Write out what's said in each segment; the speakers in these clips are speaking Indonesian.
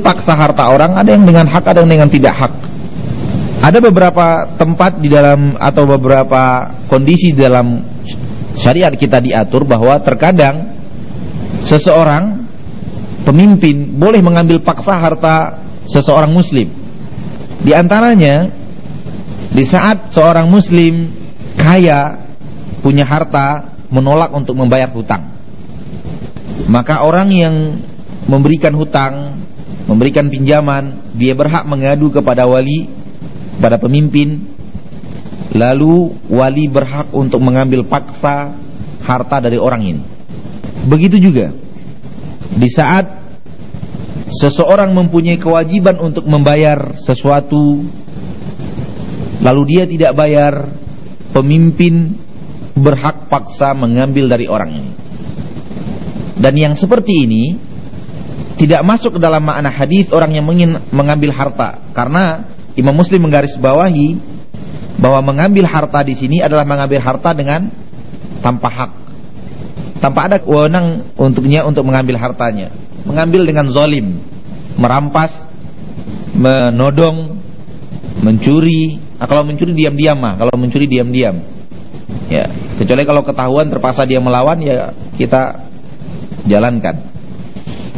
paksa harta orang, ada yang dengan hak, ada yang dengan tidak hak. Ada beberapa tempat di dalam atau beberapa kondisi di dalam syariat kita diatur bahwa terkadang seseorang pemimpin boleh mengambil paksa harta seseorang muslim. Di antaranya di saat seorang muslim kaya punya harta menolak untuk membayar hutang. Maka orang yang memberikan hutang, memberikan pinjaman, dia berhak mengadu kepada wali, pada pemimpin, lalu wali berhak untuk mengambil paksa harta dari orang ini. Begitu juga di saat seseorang mempunyai kewajiban untuk membayar sesuatu, lalu dia tidak bayar, pemimpin berhak paksa mengambil dari orang ini. Dan yang seperti ini tidak masuk ke dalam makna hadis orang yang ingin mengambil harta karena Imam Muslim menggarisbawahi bahwa mengambil harta di sini adalah mengambil harta dengan tanpa hak. Tanpa ada wewenang untuknya untuk mengambil hartanya. Mengambil dengan zalim, merampas, menodong, mencuri. Nah, kalau mencuri diam-diam mah, kalau mencuri diam-diam. Ya, kecuali kalau ketahuan terpaksa dia melawan ya kita jalankan.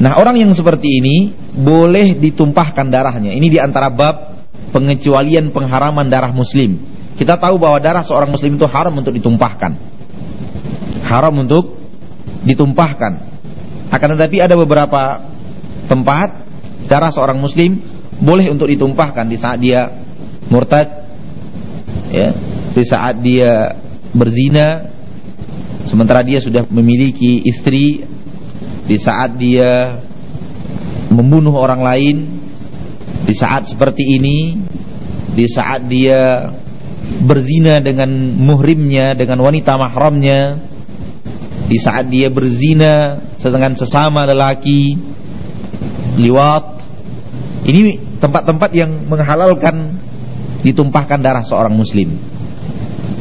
Nah, orang yang seperti ini boleh ditumpahkan darahnya. Ini di antara bab pengecualian pengharaman darah muslim. Kita tahu bahwa darah seorang muslim itu haram untuk ditumpahkan. Haram untuk ditumpahkan. Akan tetapi ada beberapa tempat darah seorang muslim boleh untuk ditumpahkan di saat dia murtad ya, di saat dia berzina sementara dia sudah memiliki istri di saat dia membunuh orang lain, di saat seperti ini, di saat dia berzina dengan muhrimnya, dengan wanita mahramnya, di saat dia berzina dengan sesama lelaki, liwat. Ini tempat-tempat yang menghalalkan ditumpahkan darah seorang muslim.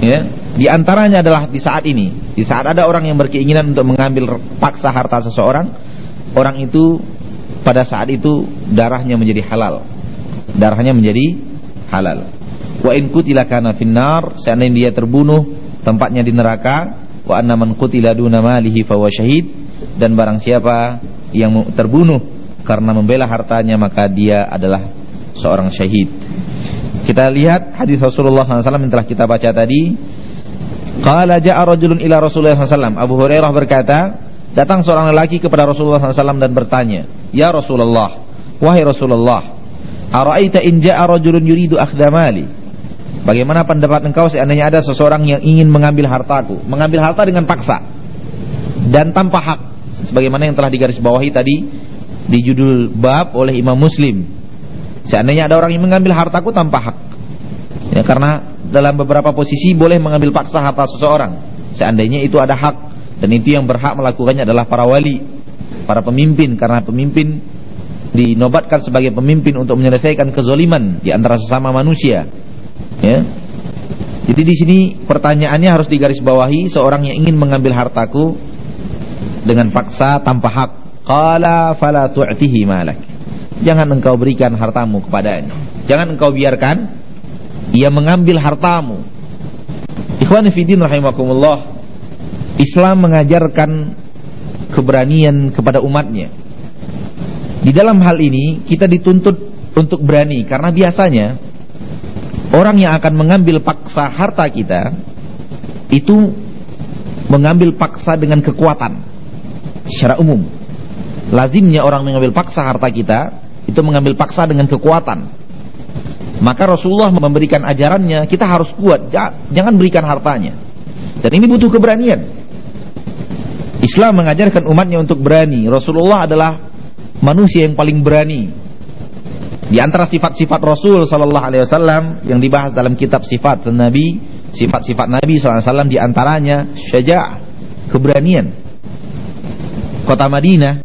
Ya, di antaranya adalah di saat ini, di saat ada orang yang berkeinginan untuk mengambil paksa harta seseorang, orang itu pada saat itu darahnya menjadi halal. Darahnya menjadi halal. Wa in qutila kana finnar, seandainya dia terbunuh tempatnya di neraka, wa anna man qutila duna malihi fa syahid dan barang siapa yang terbunuh karena membela hartanya maka dia adalah seorang syahid. Kita lihat hadis Rasulullah SAW yang telah kita baca tadi Qala ja'a rajulun ila Rasulullah SAW Abu Hurairah berkata Datang seorang lelaki kepada Rasulullah SAW dan bertanya Ya Rasulullah Wahai Rasulullah Ara'aita in ja'a rajulun yuridu akhdamali Bagaimana pendapat engkau seandainya ada seseorang yang ingin mengambil hartaku Mengambil harta dengan paksa Dan tanpa hak Sebagaimana yang telah digarisbawahi tadi Di judul bab oleh Imam Muslim. Seandainya ada orang yang mengambil hartaku tanpa hak karena dalam beberapa posisi boleh mengambil paksa harta seseorang seandainya itu ada hak dan itu yang berhak melakukannya adalah para wali, para pemimpin karena pemimpin dinobatkan sebagai pemimpin untuk menyelesaikan kezoliman di antara sesama manusia. Ya. Jadi di sini pertanyaannya harus digarisbawahi seorang yang ingin mengambil hartaku dengan paksa tanpa hak. Qala fala tu'tihi malak. Jangan engkau berikan hartamu kepadanya. Jangan engkau biarkan ia mengambil hartamu. Ikhwan fillah rahimakumullah. Islam mengajarkan keberanian kepada umatnya. Di dalam hal ini kita dituntut untuk berani karena biasanya orang yang akan mengambil paksa harta kita itu mengambil paksa dengan kekuatan secara umum. Lazimnya orang mengambil paksa harta kita itu mengambil paksa dengan kekuatan. Maka Rasulullah memberikan ajarannya, kita harus kuat, jangan berikan hartanya. Dan ini butuh keberanian. Islam mengajarkan umatnya untuk berani. Rasulullah adalah manusia yang paling berani. Di antara sifat-sifat Rasul sallallahu alaihi wasallam yang dibahas dalam kitab sifat Nabi, sifat-sifat Nabi sallallahu alaihi wasallam di antaranya syaja'ah, keberanian. Kota Madinah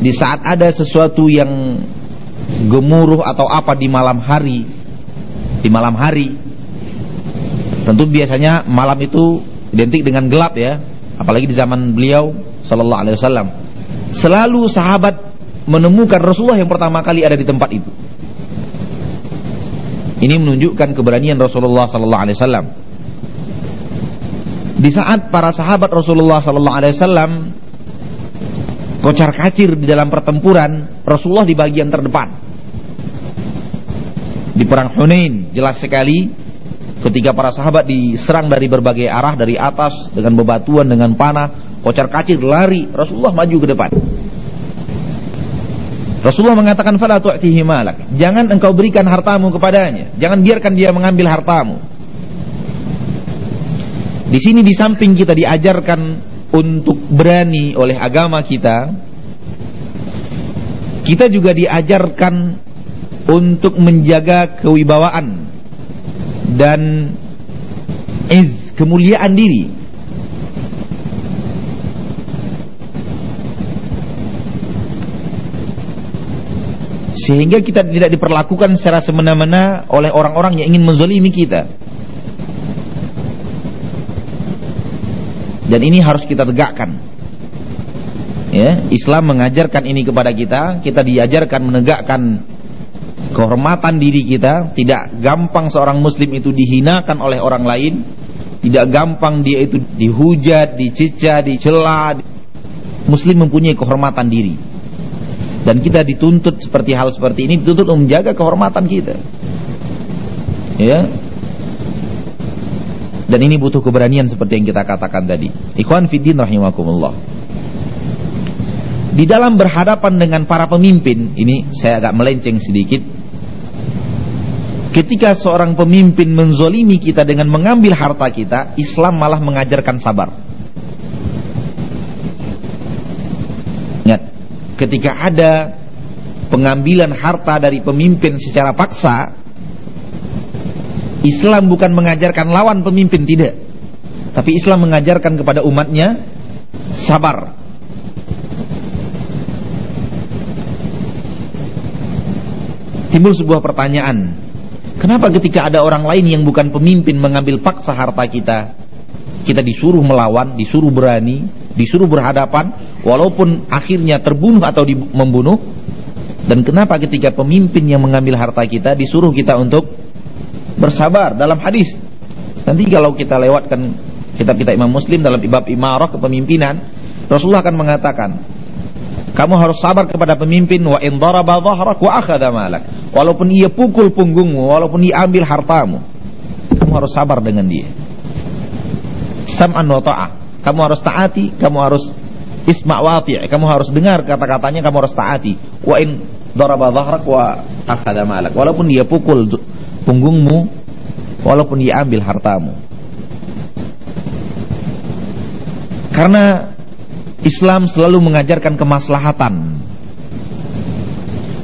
di saat ada sesuatu yang gemuruh atau apa di malam hari di malam hari tentu biasanya malam itu identik dengan gelap ya apalagi di zaman beliau sallallahu alaihi wasallam selalu sahabat menemukan Rasulullah yang pertama kali ada di tempat itu. Ini menunjukkan keberanian Rasulullah sallallahu alaihi wasallam. Di saat para sahabat Rasulullah sallallahu alaihi wasallam kocar-kacir di dalam pertempuran, Rasulullah di bagian terdepan. Di perang Hunain jelas sekali ketika para sahabat diserang dari berbagai arah dari atas dengan bebatuan dengan panah, kocar-kacir lari, Rasulullah maju ke depan. Rasulullah mengatakan fala tu'tihi malak. Jangan engkau berikan hartamu kepadanya. Jangan biarkan dia mengambil hartamu. Di sini di samping kita diajarkan untuk berani oleh agama kita, kita juga diajarkan untuk menjaga kewibawaan dan iz kemuliaan diri. Sehingga kita tidak diperlakukan secara semena-mena oleh orang-orang yang ingin menzalimi kita. Dan ini harus kita tegakkan. Ya, Islam mengajarkan ini kepada kita, kita diajarkan menegakkan kehormatan diri kita, tidak gampang seorang muslim itu dihinakan oleh orang lain, tidak gampang dia itu dihujat, dicica, dicela. Muslim mempunyai kehormatan diri. Dan kita dituntut seperti hal seperti ini dituntut untuk menjaga kehormatan kita. Ya. Dan ini butuh keberanian seperti yang kita katakan tadi. Ikhwan fiddin rahimakumullah. Di dalam berhadapan dengan para pemimpin, ini saya agak melenceng sedikit. Ketika seorang pemimpin menzolimi kita dengan mengambil harta kita, Islam malah mengajarkan sabar. ketika ada pengambilan harta dari pemimpin secara paksa Islam bukan mengajarkan lawan pemimpin tidak. Tapi Islam mengajarkan kepada umatnya sabar. Timbul sebuah pertanyaan kenapa ketika ada orang lain yang bukan pemimpin mengambil paksa harta kita kita disuruh melawan disuruh berani disuruh berhadapan walaupun akhirnya terbunuh atau membunuh? Dan kenapa ketika pemimpin yang mengambil harta kita disuruh kita untuk bersabar dalam hadis. Nanti kalau kita lewatkan kitab kita Imam Muslim dalam ibab imarah kepemimpinan Rasulullah akan mengatakan kamu harus sabar kepada pemimpin wa in daraba dhahrak wa akhadha malak. Walaupun ia pukul punggungmu walaupun ia ambil hartamu kamu harus sabar dengan dia. Sam'an wa ta'ah. Kamu harus taati, kamu harus isma' wati', kamu harus dengar kata-katanya, kamu harus taati. Wa in daraba dhahrak wa akhadha malak. Walaupun dia pukul punggungmu, walaupun dia ambil hartamu. Karena Islam selalu mengajarkan kemaslahatan.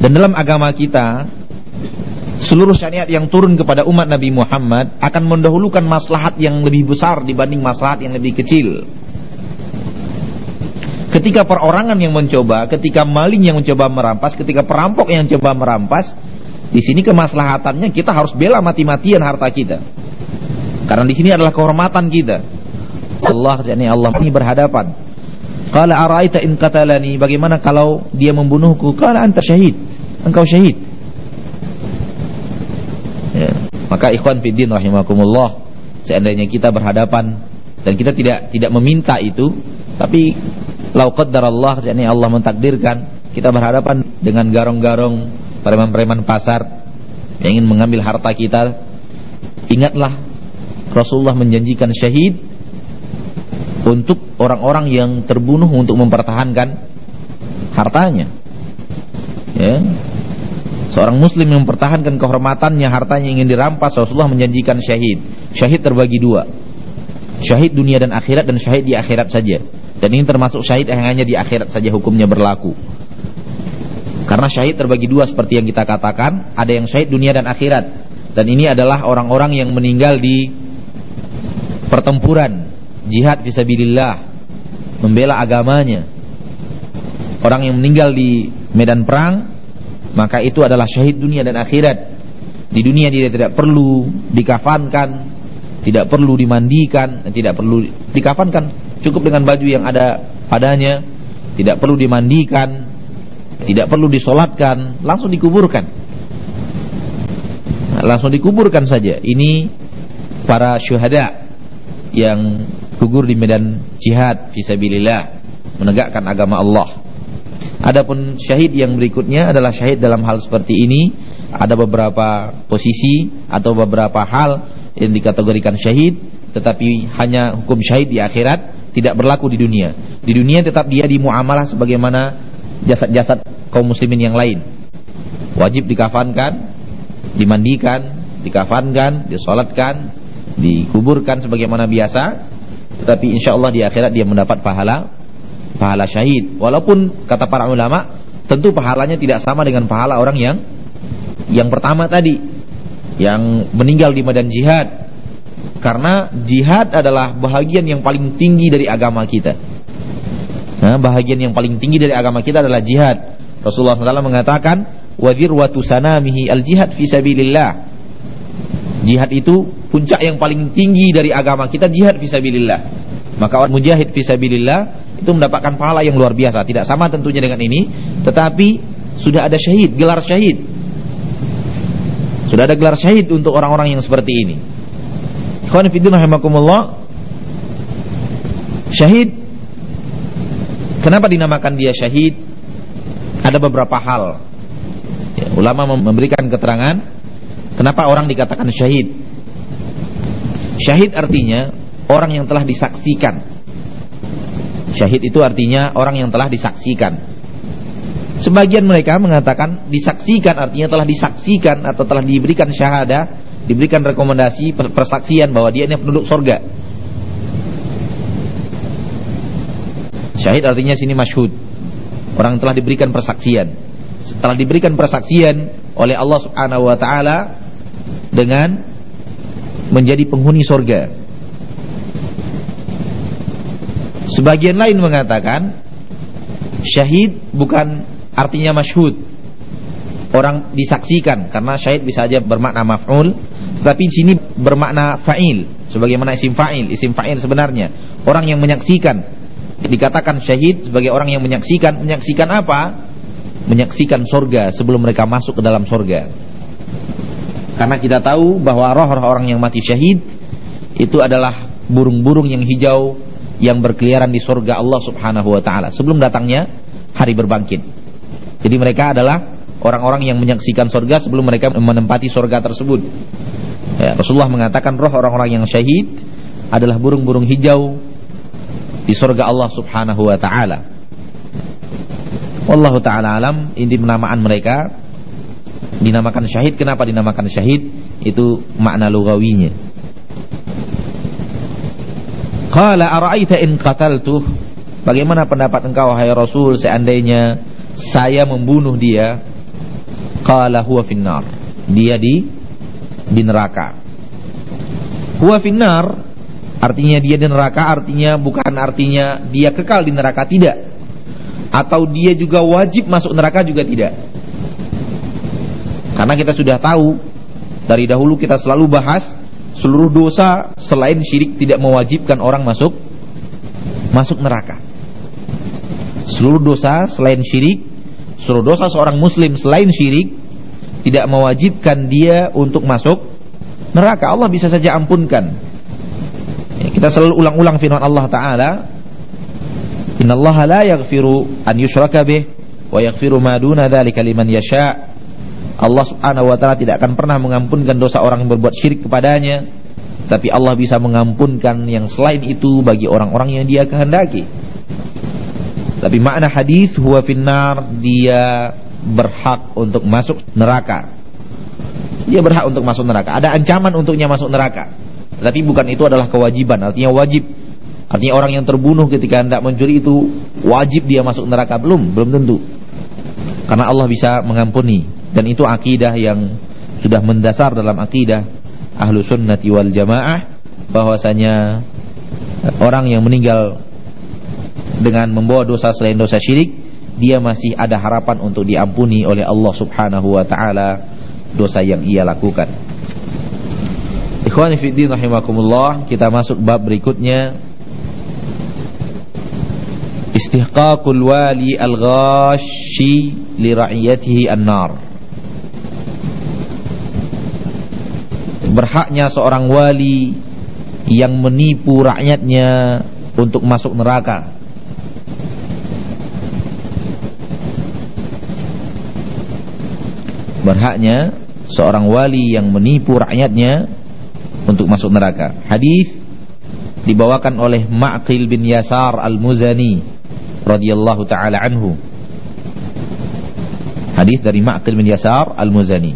Dan dalam agama kita seluruh syariat yang turun kepada umat Nabi Muhammad akan mendahulukan maslahat yang lebih besar dibanding maslahat yang lebih kecil. Ketika perorangan yang mencoba, ketika maling yang mencoba merampas, ketika perampok yang mencoba merampas, di sini kemaslahatannya kita harus bela mati-matian harta kita. Karena di sini adalah kehormatan kita. Allah yakni Allah ini berhadapan. Qala araita in qatalani, bagaimana kalau dia membunuhku? Qala anta syahid. Engkau syahid. Ya. Maka ikhwan fiddin rahimakumullah, seandainya kita berhadapan dan kita tidak tidak meminta itu, tapi lau Allah, yakni Allah mentakdirkan kita berhadapan dengan garong-garong preman-preman pasar yang ingin mengambil harta kita, ingatlah Rasulullah menjanjikan syahid untuk orang-orang yang terbunuh untuk mempertahankan hartanya. Ya, Seorang muslim yang mempertahankan kehormatannya, hartanya ingin dirampas, Rasulullah menjanjikan syahid. Syahid terbagi dua. Syahid dunia dan akhirat dan syahid di akhirat saja. Dan ini termasuk syahid yang hanya di akhirat saja hukumnya berlaku. Karena syahid terbagi dua seperti yang kita katakan, ada yang syahid dunia dan akhirat. Dan ini adalah orang-orang yang meninggal di pertempuran, jihad fisabilillah, membela agamanya. Orang yang meninggal di medan perang maka itu adalah syahid dunia dan akhirat. Di dunia dia tidak perlu dikafankan, tidak perlu dimandikan, tidak perlu dikafankan, cukup dengan baju yang ada padanya, tidak perlu dimandikan, Tidak perlu disolatkan, langsung dikuburkan. Nah, langsung dikuburkan saja. Ini para syuhada yang gugur di medan jihad fisabilillah menegakkan agama Allah. Adapun syahid yang berikutnya adalah syahid dalam hal seperti ini ada beberapa posisi atau beberapa hal yang dikategorikan syahid tetapi hanya hukum syahid di akhirat tidak berlaku di dunia. Di dunia tetap dia dimuamalah sebagaimana jasad-jasad kaum muslimin yang lain. Wajib dikafankan, dimandikan, dikafankan, disolatkan, dikuburkan sebagaimana biasa. Tetapi insya Allah di akhirat dia mendapat pahala pahala syahid. Walaupun kata para ulama tentu pahalanya tidak sama dengan pahala orang yang yang pertama tadi yang meninggal di medan jihad karena jihad adalah bahagian yang paling tinggi dari agama kita. Nah, bahagian yang paling tinggi dari agama kita adalah jihad. Rasulullah SAW mengatakan, "Wadirwatu sanamihi al-jihad fi sabilillah." Jihad itu puncak yang paling tinggi dari agama kita jihad fi sabilillah. Maka orang mujahid fi sabilillah itu mendapatkan pahala yang luar biasa. Tidak sama tentunya dengan ini, tetapi sudah ada syahid, gelar syahid. Sudah ada gelar syahid untuk orang-orang yang seperti ini. Fillah rahimakumullah. Syahid Kenapa dinamakan dia syahid? Ada beberapa hal. Ya, ulama memberikan keterangan kenapa orang dikatakan syahid. Syahid artinya orang yang telah disaksikan. Syahid itu artinya orang yang telah disaksikan. Sebagian mereka mengatakan disaksikan artinya telah disaksikan atau telah diberikan syahadah diberikan rekomendasi persaksian bahwa dia ini penduduk sorga. Syahid artinya sini masyhud. Orang telah diberikan persaksian. Setelah diberikan persaksian oleh Allah Subhanahu wa taala dengan menjadi penghuni sorga. Sebagian lain mengatakan syahid bukan artinya masyhud. Orang disaksikan karena syahid bisa saja bermakna maf'ul tapi di sini bermakna fa'il sebagaimana isim fa'il, isim fa'il sebenarnya orang yang menyaksikan. Dikatakan syahid sebagai orang yang menyaksikan, menyaksikan apa? Menyaksikan sorga sebelum mereka masuk ke dalam sorga. Karena kita tahu bahwa roh-roh orang yang mati syahid itu adalah burung-burung yang hijau yang berkeliaran di sorga Allah Subhanahu wa taala sebelum datangnya hari berbangkit. Jadi mereka adalah orang-orang yang menyaksikan sorga sebelum mereka menempati sorga tersebut. Ya, Rasulullah mengatakan roh orang-orang yang syahid adalah burung-burung hijau di surga Allah Subhanahu wa taala. Wallahu taala alam inti penamaan mereka dinamakan syahid kenapa dinamakan syahid itu makna lugawinya. Qala ara'aita in qataltu Bagaimana pendapat engkau wahai Rasul seandainya saya membunuh dia? Qala huwa finnar. Dia di di neraka. Huwa finnar artinya dia di neraka artinya bukan artinya dia kekal di neraka tidak. Atau dia juga wajib masuk neraka juga tidak. Karena kita sudah tahu dari dahulu kita selalu bahas seluruh dosa selain syirik tidak mewajibkan orang masuk masuk neraka. Seluruh dosa selain syirik, seluruh dosa seorang muslim selain syirik tidak mewajibkan dia untuk masuk neraka. Allah bisa saja ampunkan. Ya, kita selalu ulang-ulang firman Allah Taala, Inna Allah la yaghfiru an yushraka bih wa yaghfiru ma duna liman yasha. Allah Subhanahu wa taala tidak akan pernah mengampunkan dosa orang yang berbuat syirik kepadanya, tapi Allah bisa mengampunkan yang selain itu bagi orang-orang yang Dia kehendaki. Tapi makna hadis huwa finnar dia berhak untuk masuk neraka. Dia berhak untuk masuk neraka. Ada ancaman untuknya masuk neraka. Tapi bukan itu adalah kewajiban, artinya wajib. Artinya orang yang terbunuh ketika hendak mencuri itu wajib dia masuk neraka belum? Belum tentu. Karena Allah bisa mengampuni dan itu akidah yang sudah mendasar dalam akidah ahlu sunnati wal jamaah bahwasanya orang yang meninggal dengan membawa dosa selain dosa syirik dia masih ada harapan untuk diampuni oleh Allah Subhanahu wa taala dosa yang ia lakukan. Ikhwani fi din rahimakumullah, kita masuk bab berikutnya. istihqaqul wali al-ghashi li ra'iyatihi an-nar berhaknya seorang wali yang menipu rakyatnya untuk masuk neraka berhaknya seorang wali yang menipu rakyatnya untuk masuk neraka. Hadis dibawakan oleh Ma'qil bin Yasar Al-Muzani radhiyallahu taala anhu. Hadis dari Ma'qil bin Yasar Al-Muzani.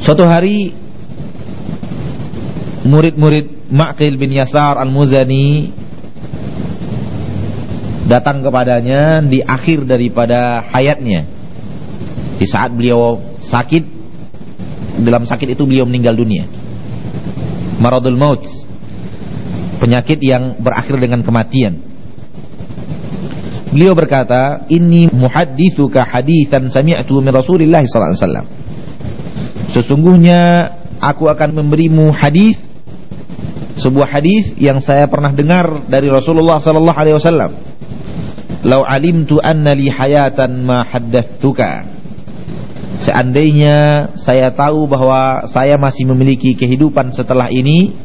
Suatu hari murid-murid Ma'qil bin Yasar Al-Muzani datang kepadanya di akhir daripada hayatnya. Di saat beliau sakit dalam sakit itu beliau meninggal dunia. Maradul maut. Penyakit yang berakhir dengan kematian. Beliau berkata, "Inni muhadditsuka haditsan sami'tu min Rasulillah sallallahu alaihi wasallam." Sesungguhnya aku akan memberimu hadis sebuah hadis yang saya pernah dengar dari Rasulullah sallallahu alaihi wasallam. "Lau alimtu anna li hayatan ma haddatstuka." Seandainya saya tahu bahwa saya masih memiliki kehidupan setelah ini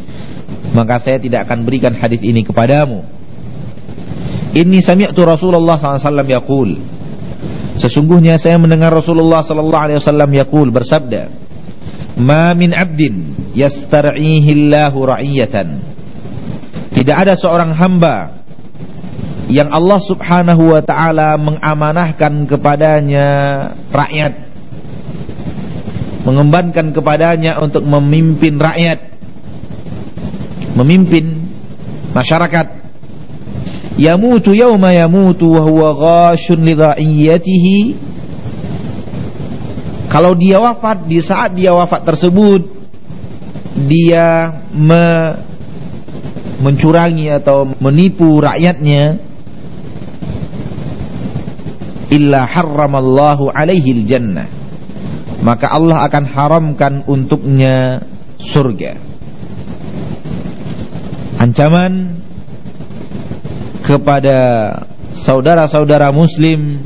Maka saya tidak akan berikan hadis ini kepadamu. Ini sami'tu Rasulullah SAW yakul Sesungguhnya saya mendengar Rasulullah SAW yakul bersabda Ma min abdin yastar'ihillahu ra'iyatan. Tidak ada seorang hamba yang Allah subhanahu wa ta'ala mengamanahkan kepadanya rakyat mengembankan kepadanya untuk memimpin rakyat memimpin masyarakat. Yamutu yauma yamutu wa huwa ghashun li ra'iyatihi kalau dia wafat di saat dia wafat tersebut dia me mencurangi atau menipu rakyatnya. Illa harramallahu alaihi jannah maka Allah akan haramkan untuknya surga. Ancaman kepada saudara-saudara muslim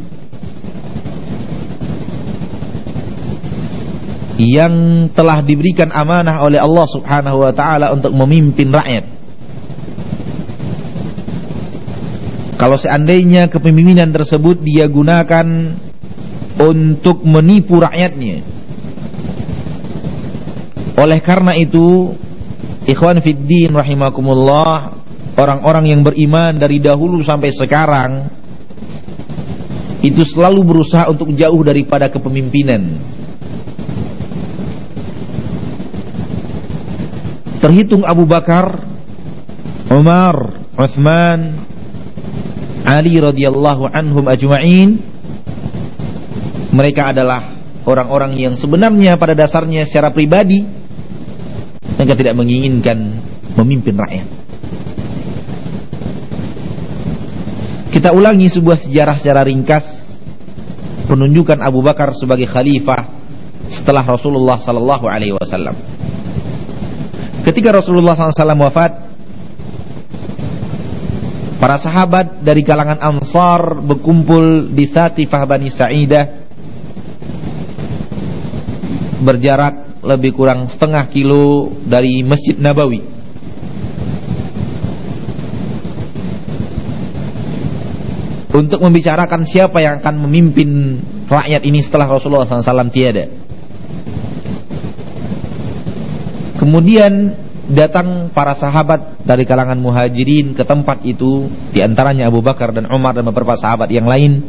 yang telah diberikan amanah oleh Allah Subhanahu wa taala untuk memimpin rakyat. Kalau seandainya kepemimpinan tersebut dia gunakan untuk menipu rakyatnya. Oleh karena itu, ikhwan fiddin rahimakumullah, orang-orang yang beriman dari dahulu sampai sekarang itu selalu berusaha untuk jauh daripada kepemimpinan. Terhitung Abu Bakar, Umar, Uthman, Ali radhiyallahu anhum ajma'in mereka adalah orang-orang yang sebenarnya pada dasarnya secara pribadi mereka tidak menginginkan memimpin rakyat. Kita ulangi sebuah sejarah secara ringkas penunjukan Abu Bakar sebagai khalifah setelah Rasulullah sallallahu alaihi wasallam. Ketika Rasulullah SAW wafat, para sahabat dari kalangan Ansar berkumpul di Satifah Bani Sa'idah berjarak lebih kurang setengah kilo dari Masjid Nabawi. Untuk membicarakan siapa yang akan memimpin rakyat ini setelah Rasulullah SAW tiada. Kemudian datang para sahabat dari kalangan muhajirin ke tempat itu, di antaranya Abu Bakar dan Umar dan beberapa sahabat yang lain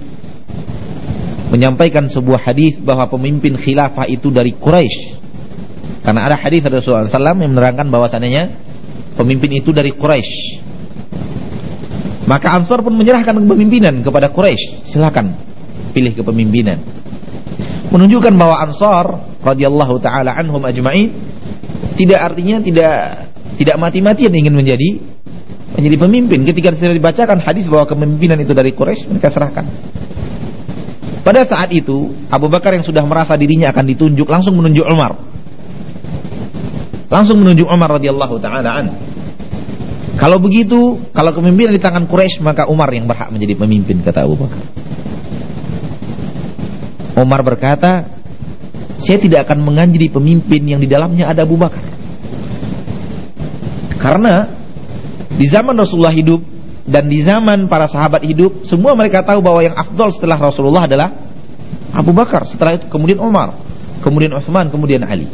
menyampaikan sebuah hadis bahwa pemimpin khilafah itu dari Quraisy. Karena ada hadis dari Rasulullah SAW yang menerangkan bahwasannya pemimpin itu dari Quraisy. Maka Ansar pun menyerahkan kepemimpinan kepada Quraisy. Silakan pilih kepemimpinan. Menunjukkan bahwa Ansar radhiyallahu taala anhum ajma'in tidak artinya tidak tidak mati-matian ingin menjadi menjadi pemimpin. Ketika sudah dibacakan hadis bahwa kepemimpinan itu dari Quraisy, mereka serahkan. Pada saat itu Abu Bakar yang sudah merasa dirinya akan ditunjuk langsung menunjuk Umar. Langsung menunjuk Umar radhiyallahu taala. Kalau begitu, kalau kepemimpinan di tangan Quraisy, maka Umar yang berhak menjadi pemimpin, kata Abu Bakar. Umar berkata, saya tidak akan menganjuri pemimpin yang di dalamnya ada Abu Bakar. Karena di zaman Rasulullah hidup dan di zaman para sahabat hidup, semua mereka tahu bahwa yang afdol setelah Rasulullah adalah Abu Bakar, setelah itu kemudian Umar, kemudian Uthman, kemudian Ali.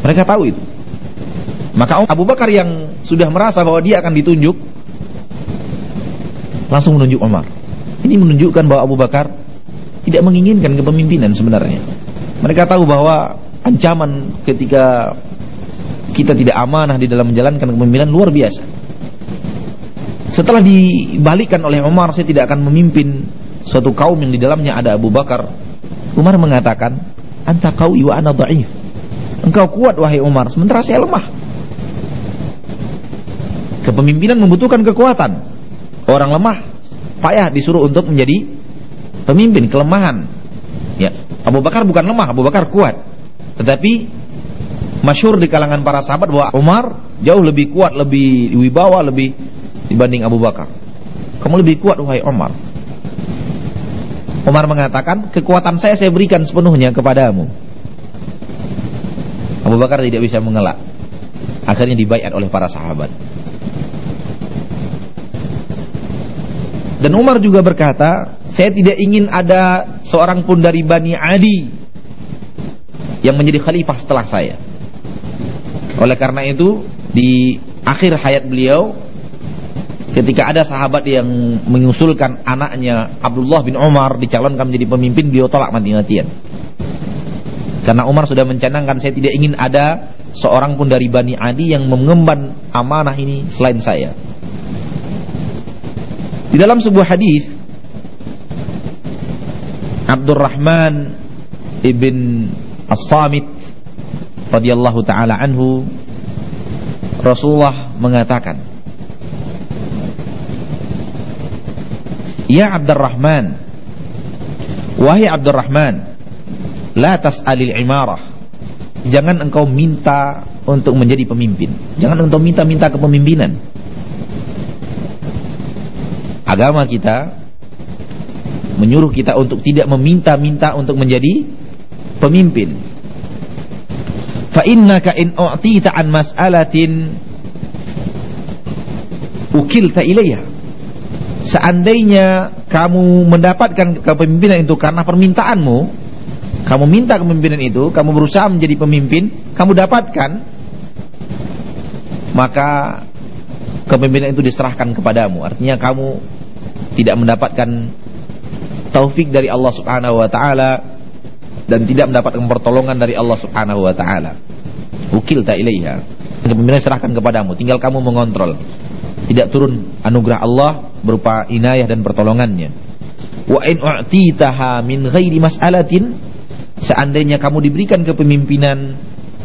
Mereka tahu itu. Maka Abu Bakar yang sudah merasa bahwa dia akan ditunjuk langsung menunjuk Umar. Ini menunjukkan bahwa Abu Bakar tidak menginginkan kepemimpinan sebenarnya. Mereka tahu bahwa ancaman ketika kita tidak amanah di dalam menjalankan kepemimpinan luar biasa. Setelah dibalikkan oleh Umar, saya tidak akan memimpin suatu kaum yang di dalamnya ada Abu Bakar. Umar mengatakan, "Anta qawi wa ana dhaif." Engkau kuat wahai Umar, sementara saya lemah. Kepemimpinan membutuhkan kekuatan. Orang lemah payah disuruh untuk menjadi pemimpin, kelemahan. Ya, Abu Bakar bukan lemah, Abu Bakar kuat. Tetapi masyur di kalangan para sahabat bahwa Umar jauh lebih kuat, lebih wibawa, lebih dibanding Abu Bakar. Kamu lebih kuat wahai Umar. Umar mengatakan, kekuatan saya saya berikan sepenuhnya kepadamu. Abu Bakar tidak bisa mengelak. Akhirnya dibayar oleh para sahabat. Dan Umar juga berkata, saya tidak ingin ada seorang pun dari Bani Adi yang menjadi khalifah setelah saya. Oleh karena itu, di akhir hayat beliau, ketika ada sahabat yang mengusulkan anaknya Abdullah bin Umar dicalonkan menjadi pemimpin, beliau tolak mati-matian. Karena Umar sudah mencanangkan, saya tidak ingin ada seorang pun dari Bani Adi yang mengemban amanah ini selain saya. Di dalam sebuah hadis Abdurrahman ibn As-Samit radhiyallahu taala anhu Rasulullah mengatakan Ya Abdurrahman Wahai Abdurrahman La tas'alil imarah Jangan engkau minta untuk menjadi pemimpin Jangan engkau minta-minta kepemimpinan agama kita menyuruh kita untuk tidak meminta-minta untuk menjadi pemimpin. Fa innaka in u'tita an mas'alatin ukilta ilayha. Seandainya kamu mendapatkan kepemimpinan itu karena permintaanmu, kamu minta kepemimpinan itu, kamu berusaha menjadi pemimpin, kamu dapatkan, maka kepemimpinan itu diserahkan kepadamu. Artinya kamu tidak mendapatkan taufik dari Allah Subhanahu wa taala dan tidak mendapatkan pertolongan dari Allah Subhanahu wa taala. Ukil ta ilaiha. Kepemimpinan serahkan kepadamu, tinggal kamu mengontrol. Tidak turun anugerah Allah berupa inayah dan pertolongannya. Wa in u'titaha min ghairi mas'alatin seandainya kamu diberikan kepemimpinan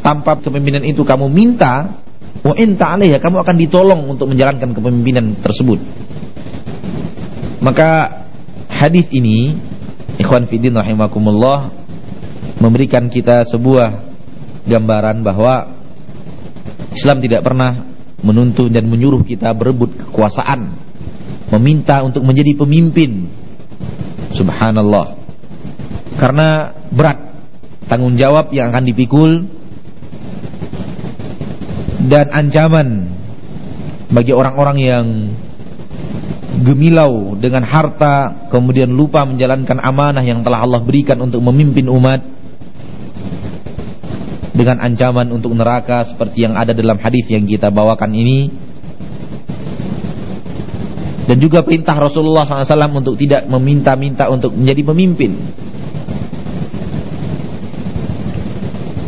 tanpa kepemimpinan itu kamu minta wa in ta'alaiha kamu akan ditolong untuk menjalankan kepemimpinan tersebut maka hadis ini ikhwan fillah rahimakumullah memberikan kita sebuah gambaran bahwa Islam tidak pernah menuntut dan menyuruh kita berebut kekuasaan, meminta untuk menjadi pemimpin. Subhanallah. Karena berat tanggung jawab yang akan dipikul dan ancaman bagi orang-orang yang gemilau dengan harta kemudian lupa menjalankan amanah yang telah Allah berikan untuk memimpin umat dengan ancaman untuk neraka seperti yang ada dalam hadis yang kita bawakan ini dan juga perintah Rasulullah SAW untuk tidak meminta-minta untuk menjadi pemimpin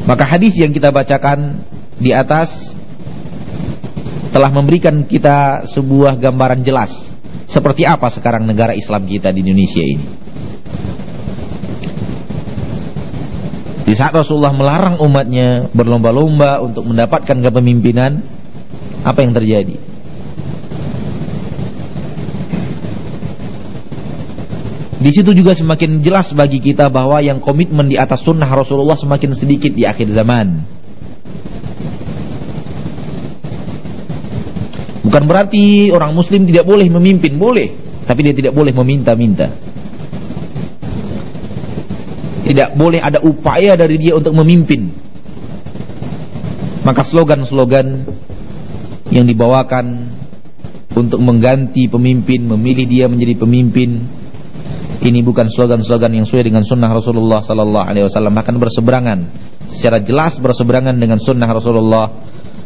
maka hadis yang kita bacakan di atas telah memberikan kita sebuah gambaran jelas seperti apa sekarang negara Islam kita di Indonesia ini? Di saat Rasulullah melarang umatnya berlomba-lomba untuk mendapatkan kepemimpinan, apa yang terjadi? Di situ juga semakin jelas bagi kita bahwa yang komitmen di atas sunnah Rasulullah semakin sedikit di akhir zaman. Bukan berarti orang muslim tidak boleh memimpin, boleh, tapi dia tidak boleh meminta-minta. Tidak boleh ada upaya dari dia untuk memimpin. Maka slogan-slogan yang dibawakan untuk mengganti pemimpin, memilih dia menjadi pemimpin, ini bukan slogan-slogan yang sesuai dengan sunnah Rasulullah sallallahu alaihi wasallam bahkan berseberangan secara jelas berseberangan dengan sunnah Rasulullah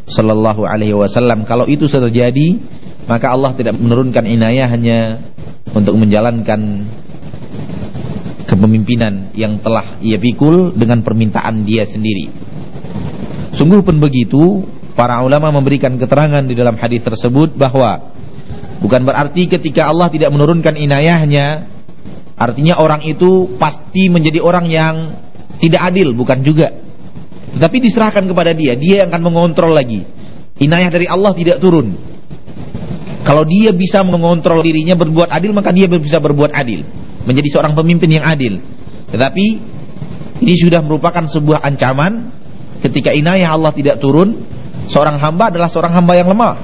sallallahu alaihi wasallam kalau itu terjadi maka Allah tidak menurunkan inayah hanya untuk menjalankan kepemimpinan yang telah ia pikul dengan permintaan dia sendiri sungguh pun begitu para ulama memberikan keterangan di dalam hadis tersebut bahwa bukan berarti ketika Allah tidak menurunkan inayahnya Artinya orang itu pasti menjadi orang yang tidak adil, bukan juga. Tetapi diserahkan kepada dia, dia yang akan mengontrol lagi. Inayah dari Allah tidak turun. Kalau dia bisa mengontrol dirinya berbuat adil, maka dia bisa berbuat adil. Menjadi seorang pemimpin yang adil. Tetapi ini sudah merupakan sebuah ancaman ketika inayah Allah tidak turun, seorang hamba adalah seorang hamba yang lemah.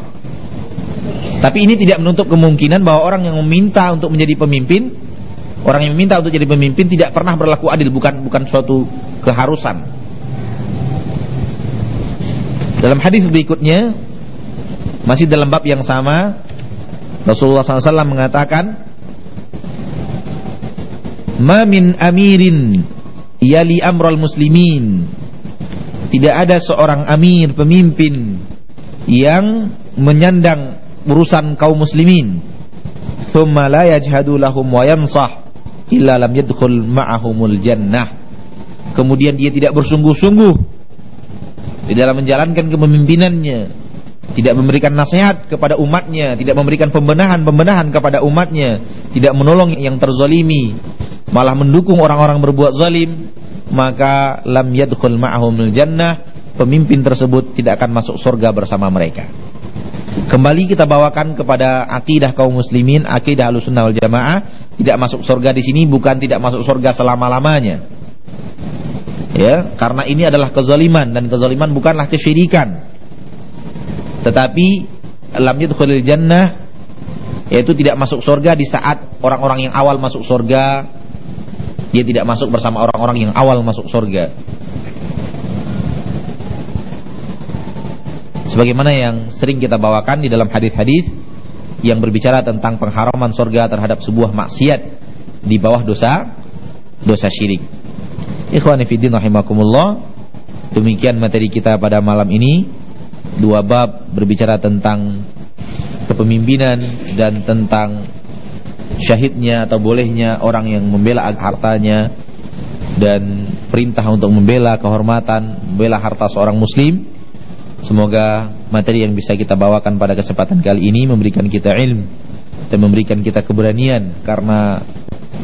Tapi ini tidak menutup kemungkinan bahwa orang yang meminta untuk menjadi pemimpin Orang yang meminta untuk jadi pemimpin tidak pernah berlaku adil, bukan bukan suatu keharusan. Dalam hadis berikutnya masih dalam bab yang sama Rasulullah SAW mengatakan Ma min amirin yali amral muslimin. Tidak ada seorang amir pemimpin yang menyandang urusan kaum muslimin. Thumma la yajhadu lahum wa yansah illa lam yadkhul ma'ahumul jannah. Kemudian dia tidak bersungguh-sungguh di dalam menjalankan kepemimpinannya, tidak memberikan nasihat kepada umatnya, tidak memberikan pembenahan-pembenahan kepada umatnya, tidak menolong yang terzalimi, malah mendukung orang-orang berbuat zalim, maka lam yadkhul ma'ahumul jannah, pemimpin tersebut tidak akan masuk surga bersama mereka. Kembali kita bawakan kepada akidah kaum muslimin, akidah Ahlussunnah wal Jamaah, tidak masuk surga di sini bukan tidak masuk surga selama-lamanya. Ya, karena ini adalah kezaliman dan kezaliman bukanlah kesyirikan. Tetapi lam yadkhulul jannah yaitu tidak masuk surga di saat orang-orang yang awal masuk surga dia tidak masuk bersama orang-orang yang awal masuk surga. sebagaimana yang sering kita bawakan di dalam hadis-hadis yang berbicara tentang pengharaman surga terhadap sebuah maksiat di bawah dosa dosa syirik. Ikhwani fi din rahimakumullah. Demikian materi kita pada malam ini. Dua bab berbicara tentang kepemimpinan dan tentang syahidnya atau bolehnya orang yang membela hartanya dan perintah untuk membela kehormatan, membela harta seorang muslim Semoga materi yang bisa kita bawakan pada kesempatan kali ini memberikan kita ilmu dan memberikan kita keberanian karena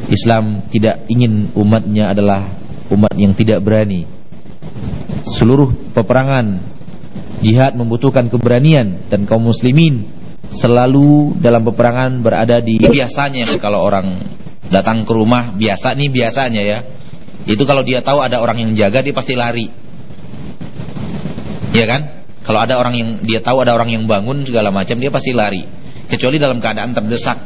Islam tidak ingin umatnya adalah umat yang tidak berani. Seluruh peperangan jihad membutuhkan keberanian dan kaum muslimin selalu dalam peperangan berada di biasanya kalau orang datang ke rumah biasa nih biasanya ya. Itu kalau dia tahu ada orang yang jaga dia pasti lari. Ya kan? Kalau ada orang yang dia tahu ada orang yang bangun segala macam dia pasti lari. Kecuali dalam keadaan terdesak.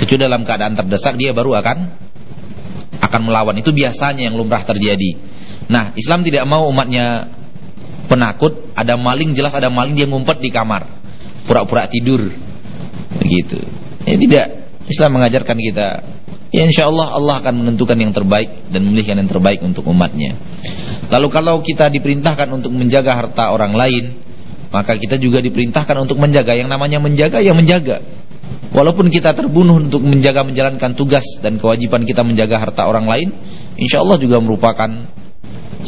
Kecuali dalam keadaan terdesak dia baru akan akan melawan. Itu biasanya yang lumrah terjadi. Nah, Islam tidak mau umatnya penakut, ada maling jelas ada maling dia ngumpet di kamar. Pura-pura tidur. Begitu. Ya tidak. Islam mengajarkan kita Ya insya Allah Allah akan menentukan yang terbaik dan memilihkan yang terbaik untuk umatnya. Lalu kalau kita diperintahkan untuk menjaga harta orang lain, maka kita juga diperintahkan untuk menjaga. Yang namanya menjaga, yang menjaga. Walaupun kita terbunuh untuk menjaga menjalankan tugas dan kewajiban kita menjaga harta orang lain, insya Allah juga merupakan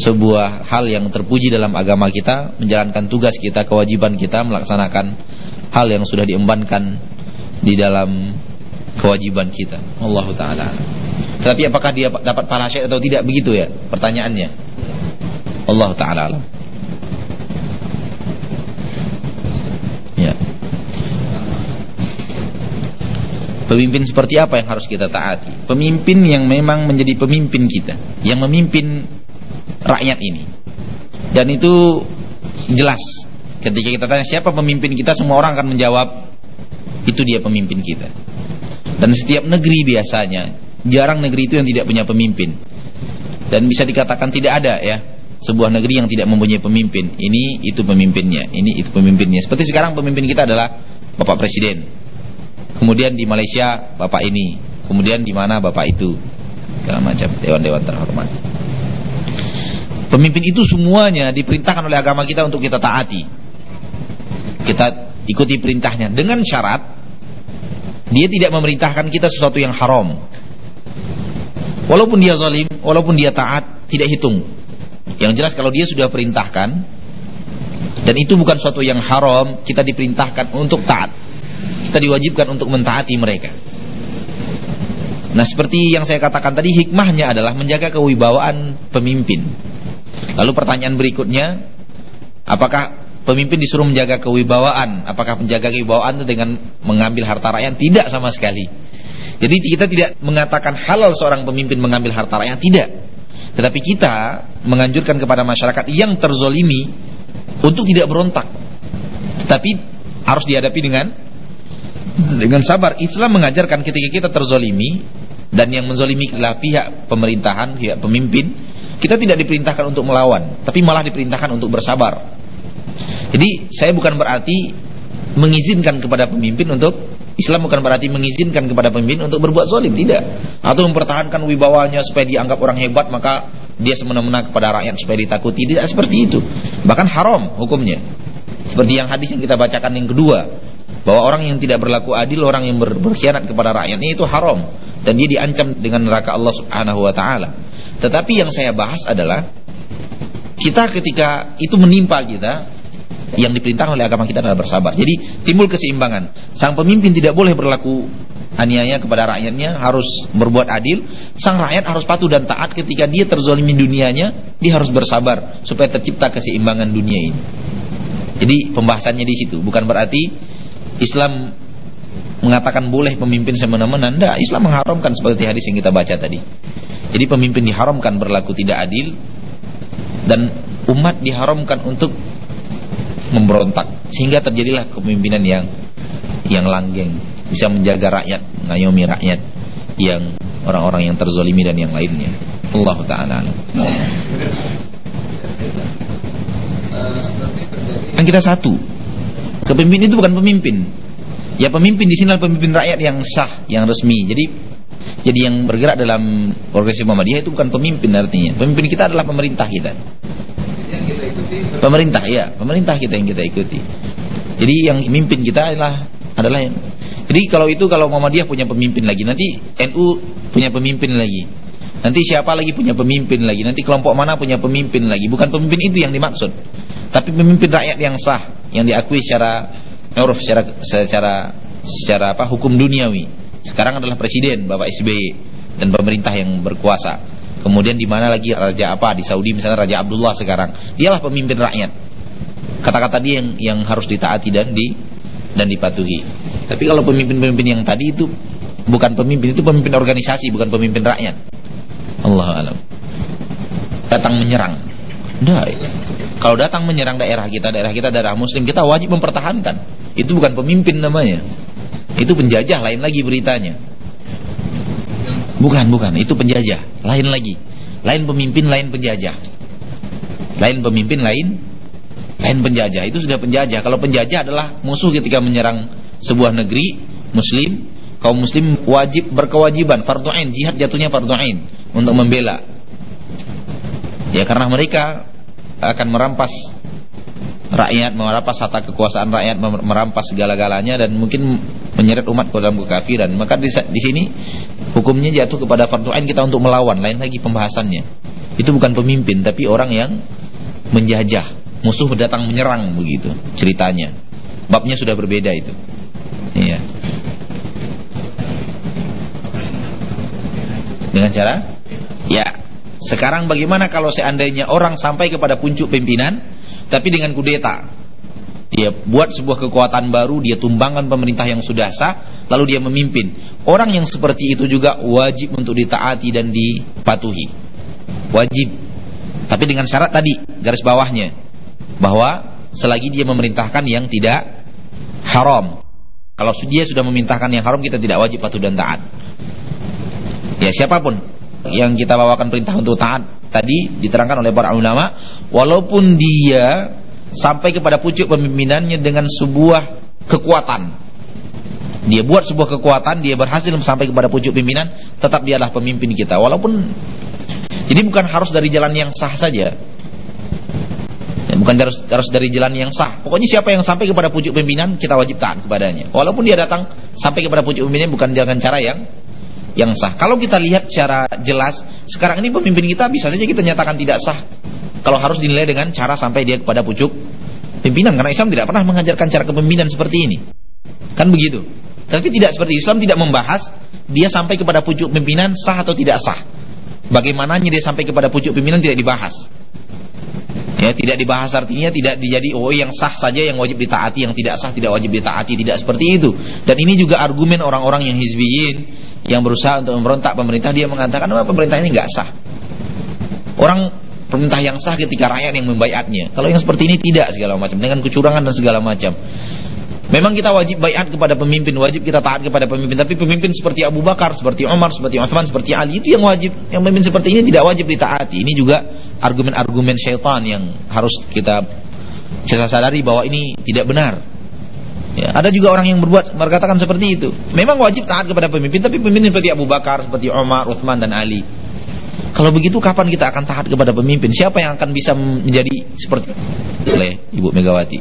sebuah hal yang terpuji dalam agama kita, menjalankan tugas kita, kewajiban kita, melaksanakan hal yang sudah diembankan di dalam kewajiban kita. Allah taala. Tapi apakah dia dapat pahala syahid atau tidak begitu ya pertanyaannya? Allah taala Ya. Pemimpin seperti apa yang harus kita taati? Pemimpin yang memang menjadi pemimpin kita, yang memimpin rakyat ini. Dan itu jelas Ketika kita tanya siapa pemimpin kita, semua orang akan menjawab itu dia pemimpin kita. Dan setiap negeri biasanya jarang negeri itu yang tidak punya pemimpin. Dan bisa dikatakan tidak ada ya sebuah negeri yang tidak mempunyai pemimpin. Ini itu pemimpinnya, ini itu pemimpinnya. Seperti sekarang pemimpin kita adalah Bapak Presiden. Kemudian di Malaysia Bapak ini, kemudian di mana Bapak itu. Segala macam dewan-dewan terhormat. Pemimpin itu semuanya diperintahkan oleh agama kita untuk kita taati. Kita ikuti perintahnya dengan syarat dia tidak memerintahkan kita sesuatu yang haram. Walaupun dia zalim, walaupun dia taat, tidak hitung. Yang jelas kalau dia sudah perintahkan dan itu bukan suatu yang haram, kita diperintahkan untuk taat. Kita diwajibkan untuk mentaati mereka. Nah, seperti yang saya katakan tadi, hikmahnya adalah menjaga kewibawaan pemimpin. Lalu pertanyaan berikutnya, apakah pemimpin disuruh menjaga kewibawaan? Apakah menjaga kewibawaan itu dengan mengambil harta rakyat? Tidak sama sekali. Jadi kita tidak mengatakan halal seorang pemimpin mengambil harta rakyat, tidak. Tetapi kita menganjurkan kepada masyarakat yang terzolimi untuk tidak berontak. Tetapi harus dihadapi dengan dengan sabar. Islam mengajarkan ketika kita terzolimi dan yang menzolimi adalah pihak pemerintahan, pihak pemimpin, kita tidak diperintahkan untuk melawan, tapi malah diperintahkan untuk bersabar. Jadi saya bukan berarti mengizinkan kepada pemimpin untuk Islam bukan berarti mengizinkan kepada pemimpin untuk berbuat zalim, tidak. Atau mempertahankan wibawanya supaya dianggap orang hebat maka dia semena-mena kepada rakyat supaya ditakuti, tidak seperti itu. Bahkan haram hukumnya. Seperti yang hadis yang kita bacakan yang kedua, bahwa orang yang tidak berlaku adil, orang yang ber berkhianat kepada rakyatnya itu haram dan dia diancam dengan neraka Allah Subhanahu wa taala. Tetapi yang saya bahas adalah kita ketika itu menimpa kita yang diperintahkan oleh agama kita adalah bersabar. Jadi timbul keseimbangan. Sang pemimpin tidak boleh berlaku aniaya kepada rakyatnya, harus berbuat adil. Sang rakyat harus patuh dan taat ketika dia terzolimi dunianya, dia harus bersabar supaya tercipta keseimbangan dunia ini. Jadi pembahasannya di situ, bukan berarti Islam mengatakan boleh pemimpin semena-mena. Tidak, Islam mengharamkan seperti hadis yang kita baca tadi. Jadi pemimpin diharamkan berlaku tidak adil dan umat diharamkan untuk memberontak. Sehingga terjadilah kepemimpinan yang yang langgeng. Bisa menjaga rakyat mengayomi rakyat yang orang-orang yang terzolimi dan yang lainnya. Allah taala yang kita satu. Kepemimpin itu bukan pemimpin. Ya pemimpin di sini adalah pemimpin rakyat yang sah yang resmi. Jadi jadi yang bergerak dalam organisasi Muhammadiyah itu bukan pemimpin artinya. Pemimpin kita adalah pemerintah kita Pemerintah ya, pemerintah kita yang kita ikuti. Jadi yang mimpin kita adalah adalah yang jadi kalau itu kalau Muhammadiyah punya pemimpin lagi, nanti NU punya pemimpin lagi. Nanti siapa lagi punya pemimpin lagi, nanti kelompok mana punya pemimpin lagi. Bukan pemimpin itu yang dimaksud. Tapi pemimpin rakyat yang sah, yang diakui secara uruf secara secara secara apa hukum duniawi. Sekarang adalah presiden Bapak SBY dan pemerintah yang berkuasa. Kemudian di mana lagi raja apa di Saudi misalnya Raja Abdullah sekarang. Dialah pemimpin rakyat. Kata-kata dia yang yang harus ditaati dan di dan dipatuhi. Tapi kalau pemimpin-pemimpin yang tadi itu bukan pemimpin, itu pemimpin organisasi, bukan pemimpin rakyat. Allah alam. Datang menyerang. Dah. Kalau datang menyerang daerah kita, daerah kita daerah muslim, kita wajib mempertahankan. Itu bukan pemimpin namanya. Itu penjajah lain lagi beritanya. Bukan, bukan, itu penjajah, lain lagi. Lain pemimpin, lain penjajah. Lain pemimpin, lain lain penjajah. Itu sudah penjajah. Kalau penjajah adalah musuh ketika menyerang sebuah negeri muslim, kaum muslim wajib berkewajiban fardhu jihad jatuhnya fardhu untuk membela. Ya karena mereka akan merampas rakyat, merampas harta kekuasaan rakyat, merampas segala-galanya dan mungkin menyeret umat ke dalam kekafiran. Maka di sini hukumnya jatuh kepada fardu ain kita untuk melawan, lain lagi pembahasannya. Itu bukan pemimpin tapi orang yang menjajah, musuh datang menyerang begitu ceritanya. Babnya sudah berbeda itu. Iya. Dengan cara ya. Sekarang bagaimana kalau seandainya orang sampai kepada puncak pimpinan tapi dengan kudeta? Dia buat sebuah kekuatan baru, dia tumbangkan pemerintah yang sudah sah, lalu dia memimpin. Orang yang seperti itu juga wajib untuk ditaati dan dipatuhi. Wajib. Tapi dengan syarat tadi, garis bawahnya. Bahwa selagi dia memerintahkan yang tidak haram. Kalau dia sudah memerintahkan yang haram kita tidak wajib patuh dan taat. Ya siapa pun yang kita bawakan perintah untuk taat tadi diterangkan oleh para ulama walaupun dia sampai kepada pucuk pemimpinannya dengan sebuah kekuatan. Dia buat sebuah kekuatan dia berhasil sampai kepada pucuk pimpinan tetap dia adalah pemimpin kita. Walaupun jadi bukan harus dari jalan yang sah saja. Ya, bukan harus, harus dari jalan yang sah. Pokoknya siapa yang sampai kepada pucuk pimpinan kita wajib taat kepadanya. Walaupun dia datang sampai kepada pucuk pimpinan bukan dengan cara yang yang sah. Kalau kita lihat secara jelas, sekarang ini pemimpin kita bisa saja kita nyatakan tidak sah. Kalau harus dinilai dengan cara sampai dia kepada pucuk pimpinan karena Islam tidak pernah mengajarkan cara kepemimpinan seperti ini. Kan begitu. Tapi tidak seperti Islam tidak membahas dia sampai kepada pucuk pimpinan sah atau tidak sah. Bagaimananya dia sampai kepada pucuk pimpinan tidak dibahas. Ya, tidak dibahas artinya tidak dijadi oh yang sah saja yang wajib ditaati, yang tidak sah tidak wajib ditaati, tidak seperti itu. Dan ini juga argumen orang-orang yang hizbiyin yang berusaha untuk memberontak pemerintah dia mengatakan oh, pemerintah ini nggak sah. Orang pemerintah yang sah ketika rakyat yang membayatnya. Kalau yang seperti ini tidak segala macam dengan kecurangan dan segala macam. Memang kita wajib bayat kepada pemimpin, wajib kita taat kepada pemimpin. Tapi pemimpin seperti Abu Bakar, seperti Umar, seperti Utsman, seperti Ali itu yang wajib. Yang pemimpin seperti ini tidak wajib ditaati. Ini juga argumen-argumen syaitan yang harus kita kita sadari bahwa ini tidak benar. Ya, ada juga orang yang berbuat berkatakan seperti itu. Memang wajib taat kepada pemimpin, tapi pemimpin seperti Abu Bakar, seperti Umar, Uthman dan Ali. Kalau begitu kapan kita akan taat kepada pemimpin? Siapa yang akan bisa menjadi seperti oleh Ibu Megawati?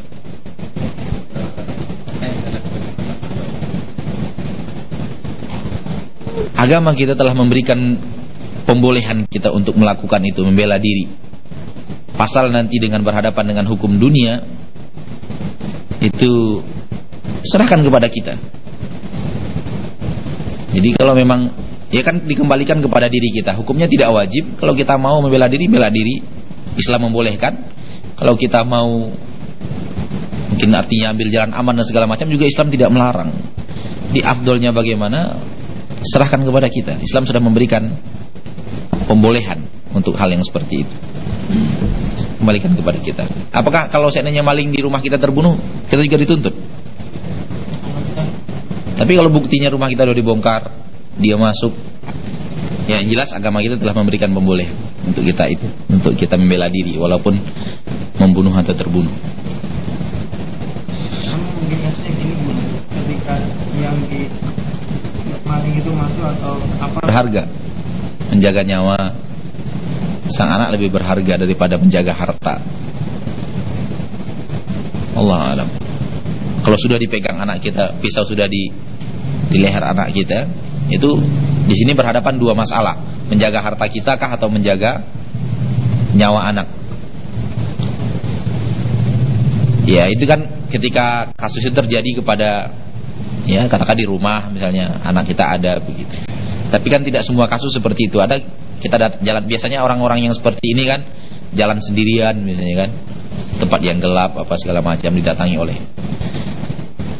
Agama kita telah memberikan pembolehan kita untuk melakukan itu, membela diri. Pasal nanti dengan berhadapan dengan hukum dunia itu serahkan kepada kita. Jadi kalau memang ya kan dikembalikan kepada diri kita. Hukumnya tidak wajib. Kalau kita mau membela diri, bela diri. Islam membolehkan. Kalau kita mau mungkin artinya ambil jalan aman dan segala macam juga Islam tidak melarang. Di afdolnya bagaimana? Serahkan kepada kita. Islam sudah memberikan pembolehan untuk hal yang seperti itu. Kembalikan kepada kita. Apakah kalau seandainya maling di rumah kita terbunuh, kita juga dituntut? Tapi kalau buktinya rumah kita sudah dibongkar, dia masuk, ya yang jelas agama kita telah memberikan pemboleh untuk kita itu, untuk kita membela diri walaupun membunuh atau terbunuh. ketika yang di maling itu masuk atau apa? Berharga, menjaga nyawa sang anak lebih berharga daripada menjaga harta. Allah alam. Kalau sudah dipegang anak kita, pisau sudah di di leher anak kita, itu di sini berhadapan dua masalah, menjaga harta kita kah atau menjaga nyawa anak. Ya, itu kan ketika kasus itu terjadi kepada ya katakan di rumah misalnya anak kita ada begitu. Tapi kan tidak semua kasus seperti itu. Ada kita jalan biasanya orang-orang yang seperti ini kan jalan sendirian misalnya kan tempat yang gelap apa segala macam didatangi oleh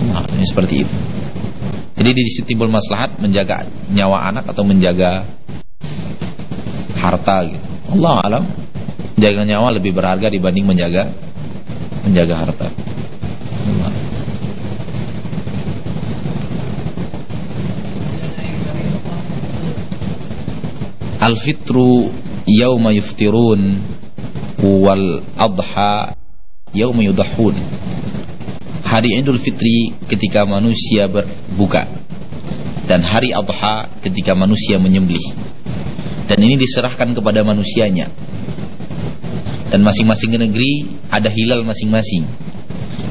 Nah, ini seperti itu. Jadi di situ timbul maslahat menjaga nyawa anak atau menjaga harta gitu. Allah alam, menjaga nyawa lebih berharga dibanding menjaga menjaga harta. Al-fitru yauma yuftirun wal adha yauma yudahun hari Idul Fitri ketika manusia berbuka dan hari Adha ketika manusia menyembelih. Dan ini diserahkan kepada manusianya. Dan masing-masing negeri ada hilal masing-masing.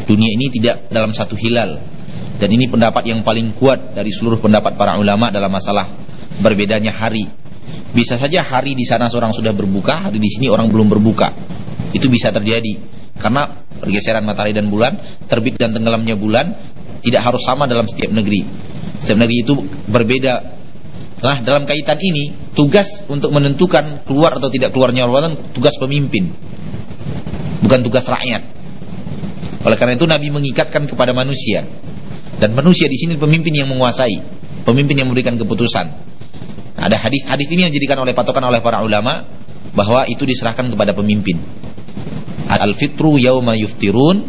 Dunia ini tidak dalam satu hilal. Dan ini pendapat yang paling kuat dari seluruh pendapat para ulama dalam masalah berbedanya hari. Bisa saja hari di sana seorang sudah berbuka, hari di sini orang belum berbuka. Itu bisa terjadi karena pergeseran matahari dan bulan, terbit dan tenggelamnya bulan tidak harus sama dalam setiap negeri. Setiap negeri itu berbeda. Nah, dalam kaitan ini, tugas untuk menentukan keluar atau tidak keluarnya Ramadan tugas pemimpin. Bukan tugas rakyat. Oleh karena itu Nabi mengikatkan kepada manusia. Dan manusia di sini pemimpin yang menguasai, pemimpin yang memberikan keputusan. Ada hadis-hadis ini yang dijadikan oleh patokan oleh para ulama bahwa itu diserahkan kepada pemimpin. Al-fitru yauma yuftirun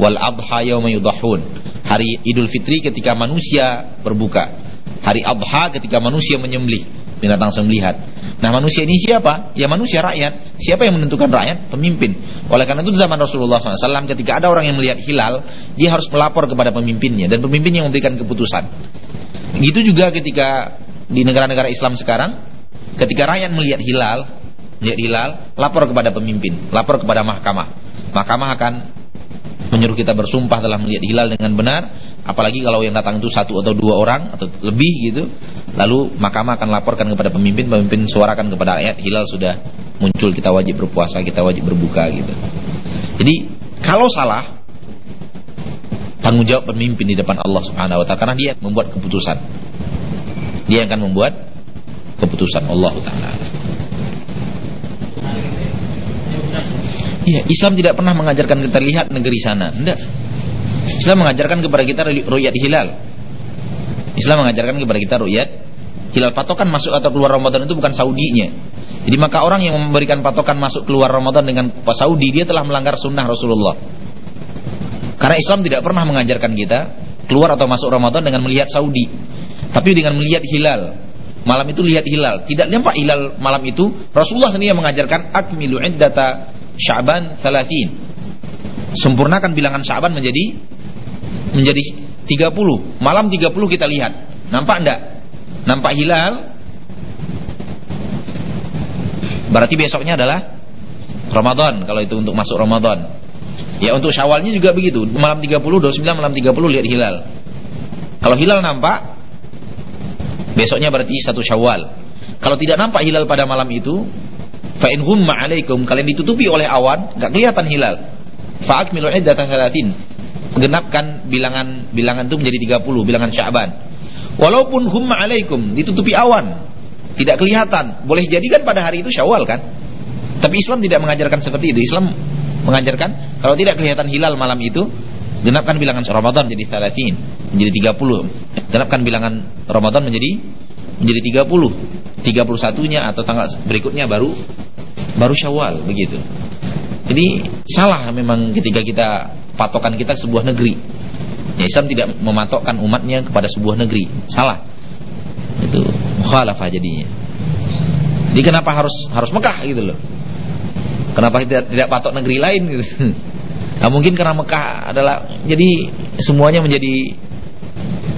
wal adha yauma yudhahun. Hari Idul Fitri ketika manusia berbuka. Hari Adha ketika manusia menyembelih binatang sembelihan. Nah manusia ini siapa? Ya manusia rakyat. Siapa yang menentukan rakyat? Pemimpin. Oleh karena itu zaman Rasulullah SAW ketika ada orang yang melihat hilal, dia harus melapor kepada pemimpinnya dan pemimpin yang memberikan keputusan. Gitu juga ketika di negara-negara Islam sekarang, ketika rakyat melihat hilal, melihat hilal, lapor kepada pemimpin, lapor kepada mahkamah. Mahkamah akan menyuruh kita bersumpah dalam melihat hilal dengan benar apalagi kalau yang datang itu satu atau dua orang atau lebih gitu. Lalu mahkamah akan laporkan kepada pemimpin pemimpin suarakan kepada rakyat hilal sudah muncul kita wajib berpuasa kita wajib berbuka gitu. Jadi kalau salah tanggung jawab pemimpin di depan Allah Subhanahu wa taala karena dia membuat keputusan. Dia akan membuat keputusan Allah taala Iya, Islam tidak pernah mengajarkan kita lihat negeri sana. Tidak. Islam mengajarkan kepada kita ru'yat hilal. Islam mengajarkan kepada kita ru'yat hilal. Patokan masuk atau keluar Ramadan itu bukan Saudinya. Jadi maka orang yang memberikan patokan masuk keluar Ramadan dengan Saudi dia telah melanggar sunnah Rasulullah. Karena Islam tidak pernah mengajarkan kita keluar atau masuk Ramadan dengan melihat Saudi, tapi dengan melihat hilal. Malam itu lihat hilal, tidak nampak hilal malam itu. Rasulullah sendiri yang mengajarkan akmilu iddata Sya'ban 30. Sempurnakan bilangan Sya'ban menjadi menjadi 30. Malam 30 kita lihat. Nampak enggak? Nampak hilal? Berarti besoknya adalah Ramadan kalau itu untuk masuk Ramadan. Ya untuk Syawalnya juga begitu. Malam 30, 29 malam 30 lihat hilal. Kalau hilal nampak besoknya berarti satu Syawal. Kalau tidak nampak hilal pada malam itu, Fa in humma kalian ditutupi oleh awan, enggak kelihatan hilal. Fa akmilu iddata salatin. Genapkan bilangan bilangan itu menjadi 30 bilangan Sya'ban. Walaupun humma alaikum ditutupi awan, tidak kelihatan. Boleh jadi kan pada hari itu Syawal kan? Tapi Islam tidak mengajarkan seperti itu. Islam mengajarkan kalau tidak kelihatan hilal malam itu, genapkan bilangan Ramadan jadi salatin, menjadi 30. Genapkan bilangan Ramadan menjadi menjadi 30. 31-nya atau tanggal berikutnya baru baru Syawal begitu. Jadi salah memang ketika kita patokan kita sebuah negeri. Ya, Islam tidak mematokkan umatnya kepada sebuah negeri. Salah. Itu mukhalafah jadinya. Jadi kenapa harus harus Mekah gitu loh? Kenapa tidak tidak patok negeri lain gitu? Nah, mungkin karena Mekah adalah jadi semuanya menjadi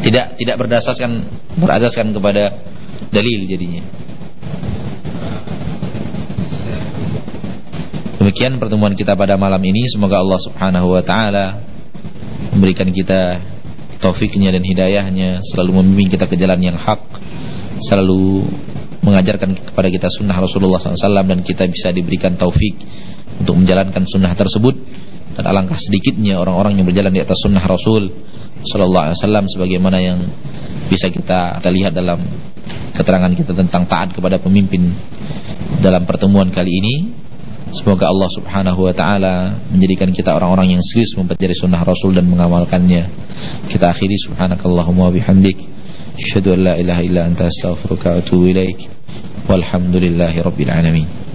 tidak tidak berdasarkan berdasarkan kepada dalil jadinya. Demikian pertemuan kita pada malam ini. Semoga Allah subhanahu wa ta'ala Memberikan kita Taufiknya dan hidayahnya Selalu membimbing kita ke jalan yang hak Selalu mengajarkan kepada kita sunnah Rasulullah SAW Dan kita bisa diberikan taufik Untuk menjalankan sunnah tersebut. Dan alangkah sedikitnya orang-orang yang berjalan di atas sunnah Rasul Wasallam sebagaimana yang bisa kita, kita lihat dalam keterangan kita tentang taat kepada pemimpin dalam pertemuan kali ini Semoga Allah subhanahu wa ta'ala Menjadikan kita orang-orang yang serius Mempelajari sunnah Rasul dan mengamalkannya. Kita akhiri. Subhanakallahumma bihamdik. Asyadu an la ilaha illa anta astaghfiruka wa atubu ilaik. Walhamdulillahi rabbil alamin